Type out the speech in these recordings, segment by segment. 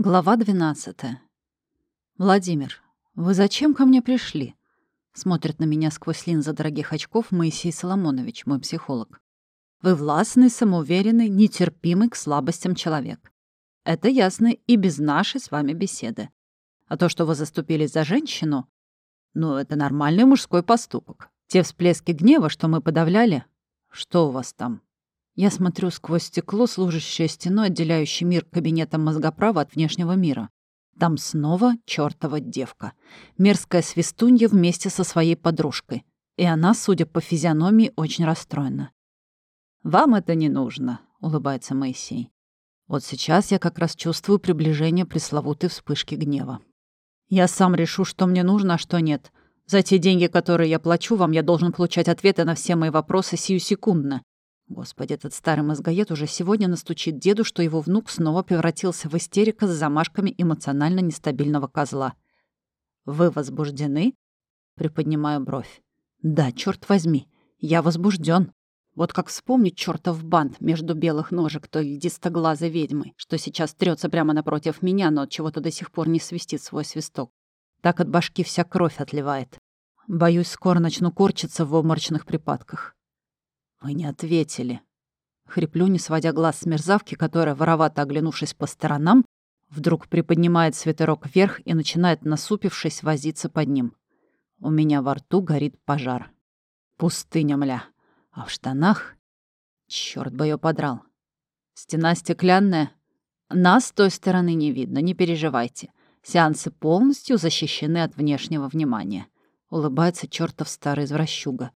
Глава 12. «Владимир, вы зачем ко мне пришли?» Смотрит на меня сквозь линзы дорогих очков Моисей Соломонович, мой психолог. «Вы властный, самоуверенный, нетерпимый к слабостям человек. Это ясно и без нашей с вами беседы. А то, что вы заступились за женщину, ну, это нормальный мужской поступок. Те всплески гнева, что мы подавляли... Что у вас там?» Я смотрю сквозь стекло, служащее стеной, отделяющей мир кабинета мозгоправа от внешнего мира. Там снова чертова девка. Мерзкая свистунья вместе со своей подружкой. И она, судя по физиономии, очень расстроена. «Вам это не нужно», — улыбается Моисей. Вот сейчас я как раз чувствую приближение пресловутой вспышки гнева. Я сам решу, что мне нужно, а что нет. За те деньги, которые я плачу вам, я должен получать ответы на все мои вопросы сию секундно. Господи, этот старый мозгоед уже сегодня настучит деду, что его внук снова превратился в истерика с замашками эмоционально нестабильного козла. «Вы возбуждены?» Приподнимаю бровь. «Да, черт возьми, я возбужден. Вот как вспомнить чертов бант между белых ножек той льдистоглазой ведьмы, что сейчас трется прямо напротив меня, но от чего-то до сих пор не свистит свой свисток. Так от башки вся кровь отливает. Боюсь, скоро начну корчиться в обморочных припадках. «Вы не ответили». Хриплю, не сводя глаз с мерзавки, которая, воровато оглянувшись по сторонам, вдруг приподнимает свитерок вверх и начинает, насупившись, возиться под ним. У меня во рту горит пожар. Пустыня, мля. А в штанах... Чёрт бы её подрал. Стена стеклянная. Нас с той стороны не видно, не переживайте. Сеансы полностью защищены от внешнего внимания. Улыбается чертов старый извращуга.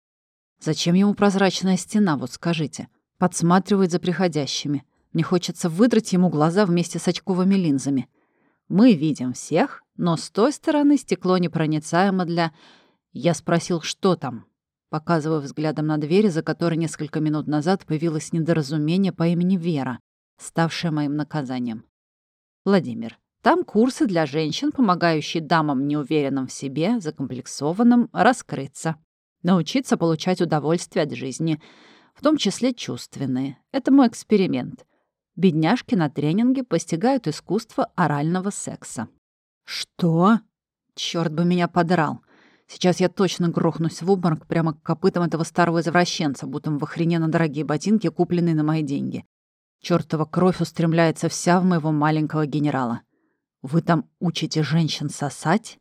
Зачем ему прозрачная стена, вот скажите? Подсматривает за приходящими. Мне хочется выдрать ему глаза вместе с очковыми линзами. Мы видим всех, но с той стороны стекло непроницаемо для... Я спросил, что там? Показывая взглядом на дверь, за которой несколько минут назад появилось недоразумение по имени Вера, ставшее моим наказанием. Владимир, там курсы для женщин, помогающие дамам, неуверенным в себе, закомплексованным, раскрыться. Научиться получать удовольствие от жизни, в том числе чувственные. Это мой эксперимент. Бедняжки на тренинге постигают искусство орального секса. Что? Черт бы меня подрал. Сейчас я точно грохнусь в обморок прямо к копытам этого старого извращенца, будто в охрененно дорогие ботинки, купленные на мои деньги. Чёртова кровь устремляется вся в моего маленького генерала. Вы там учите женщин сосать?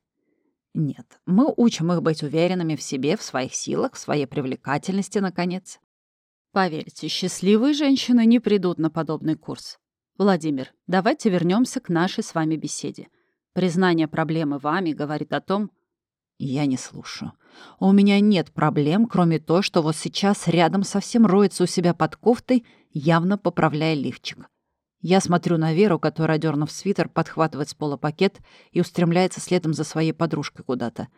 Нет, мы учим их быть уверенными в себе, в своих силах, в своей привлекательности, наконец. Поверьте, счастливые женщины не придут на подобный курс. Владимир, давайте вернемся к нашей с вами беседе. Признание проблемы вами говорит о том... Я не слушаю. У меня нет проблем, кроме того, что вот сейчас рядом совсем роется у себя под кофтой, явно поправляя лифчик. Я смотрю на Веру, которая, дернув свитер, подхватывает с пола пакет и устремляется следом за своей подружкой куда-то.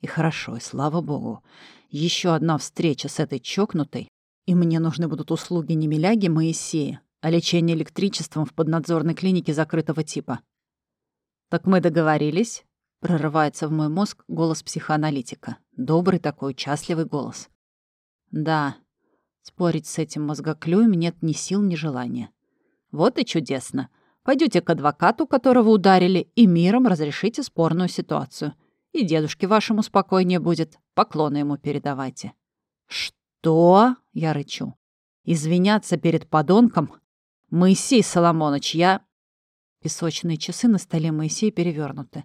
И хорошо, и слава богу. Еще одна встреча с этой чокнутой, и мне нужны будут услуги не Миляги Моисея, а лечение электричеством в поднадзорной клинике закрытого типа. «Так мы договорились?» — прорывается в мой мозг голос психоаналитика. Добрый такой, участливый голос. «Да, спорить с этим мозгоклюем нет ни сил, ни желания. Вот и чудесно. Пойдете к адвокату, которого ударили, и миром разрешите спорную ситуацию. И дедушке вашему спокойнее будет. Поклоны ему передавайте. Что? Я рычу. Извиняться перед подонком? Моисей Соломонович, я... Песочные часы на столе Моисея перевернуты.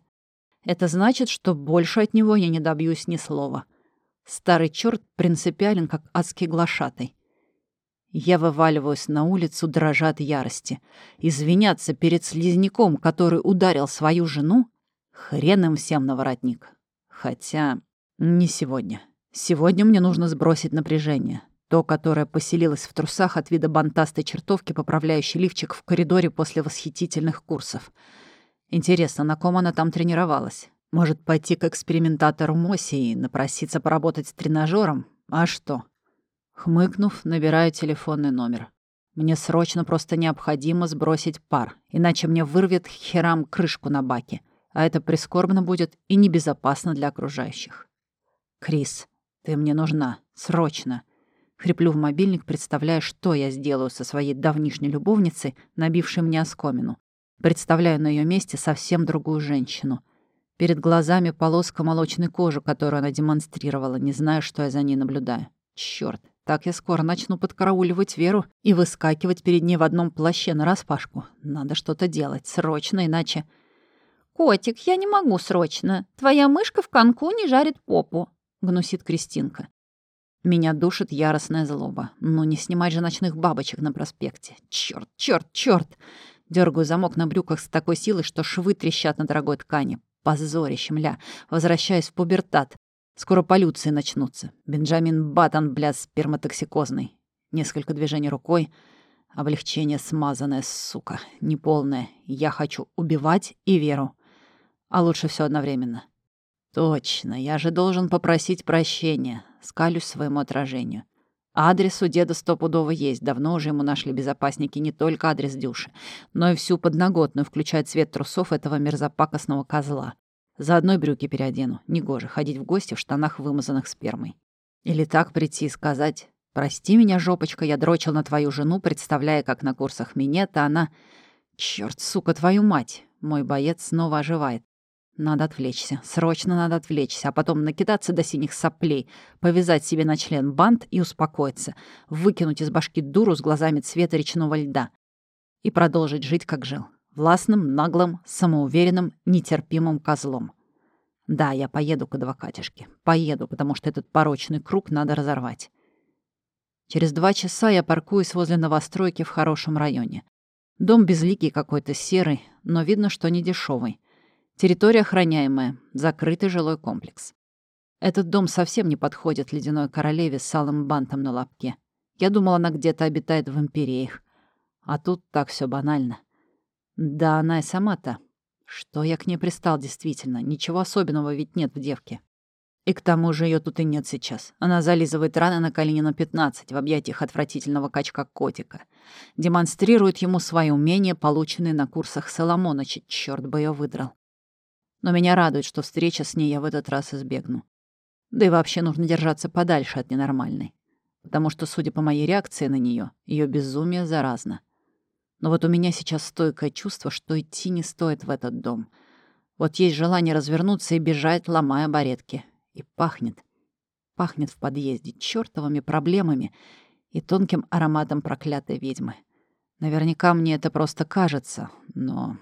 Это значит, что больше от него я не добьюсь ни слова. Старый черт принципиален, как адский глашатый. Я вываливаюсь на улицу, дрожа от ярости. Извиняться перед слизняком, который ударил свою жену? Хрен им всем на воротник. Хотя не сегодня. Сегодня мне нужно сбросить напряжение. То, которое поселилось в трусах от вида бантастой чертовки, поправляющей лифчик в коридоре после восхитительных курсов. Интересно, на ком она там тренировалась? Может, пойти к экспериментатору Моси и напроситься поработать с тренажером? А что? Хмыкнув, набираю телефонный номер. Мне срочно просто необходимо сбросить пар, иначе мне вырвет херам крышку на баке, а это прискорбно будет и небезопасно для окружающих. «Крис, ты мне нужна. Срочно!» Хриплю в мобильник, представляя, что я сделаю со своей давнишней любовницей, набившей мне оскомину. Представляю на ее месте совсем другую женщину. Перед глазами полоска молочной кожи, которую она демонстрировала, не зная, что я за ней наблюдаю. Черт, так я скоро начну подкарауливать Веру и выскакивать перед ней в одном плаще нараспашку. Надо что-то делать, срочно, иначе... «Котик, я не могу срочно. Твоя мышка в конку не жарит попу», — гнусит Кристинка. Меня душит яростная злоба. Ну не снимать же ночных бабочек на проспекте. Чёрт, чёрт, чёрт! Дёргаю замок на брюках с такой силой, что швы трещат на дорогой ткани. Позорище, мля. Возвращаюсь в пубертат. Скоро полюции начнутся. Бенджамин Баттон, бля, сперматоксикозный. Несколько движений рукой. Облегчение смазанное, сука. Неполное. Я хочу убивать и веру. А лучше все одновременно. Точно, я же должен попросить прощения. Скалюсь своему отражению. Адрес у деда стопудово есть. Давно уже ему нашли безопасники не только адрес Дюши, но и всю подноготную, включая цвет трусов этого мерзопакостного козла. Заодно и брюки переодену. Негоже ходить в гости в штанах, вымазанных спермой. Или так прийти и сказать «Прости меня, жопочка, я дрочил на твою жену, представляя, как на курсах минета она...» Черт, сука, твою мать!» Мой боец снова оживает. Надо отвлечься. Срочно надо отвлечься, а потом накидаться до синих соплей, повязать себе на член бант и успокоиться, выкинуть из башки дуру с глазами цвета речного льда и продолжить жить, как жил. Властным, наглым, самоуверенным, нетерпимым козлом. Да, я поеду к адвокатишке. Поеду, потому что этот порочный круг надо разорвать. Через два часа я паркуюсь возле новостройки в хорошем районе. Дом безликий какой-то, серый, но видно, что не дешевый. Территория охраняемая, закрытый жилой комплекс. Этот дом совсем не подходит ледяной королеве с алым бантом на лапке. Я думала, она где-то обитает в империях. А тут так все банально. Да она и сама-то. Что я к ней пристал действительно? Ничего особенного ведь нет в девке. И к тому же ее тут и нет сейчас. Она зализывает раны на Калинина 15 в объятиях отвратительного качка-котика. Демонстрирует ему свои умения, полученные на курсах Соломоныча. Черт бы ее выдрал. Но меня радует, что встреча с ней я в этот раз избегну. Да и вообще нужно держаться подальше от ненормальной. Потому что, судя по моей реакции на нее, ее безумие заразно. Но вот у меня сейчас стойкое чувство, что идти не стоит в этот дом. Вот есть желание развернуться и бежать, ломая баретки. И пахнет. Пахнет в подъезде чертовыми проблемами и тонким ароматом проклятой ведьмы. Наверняка мне это просто кажется, но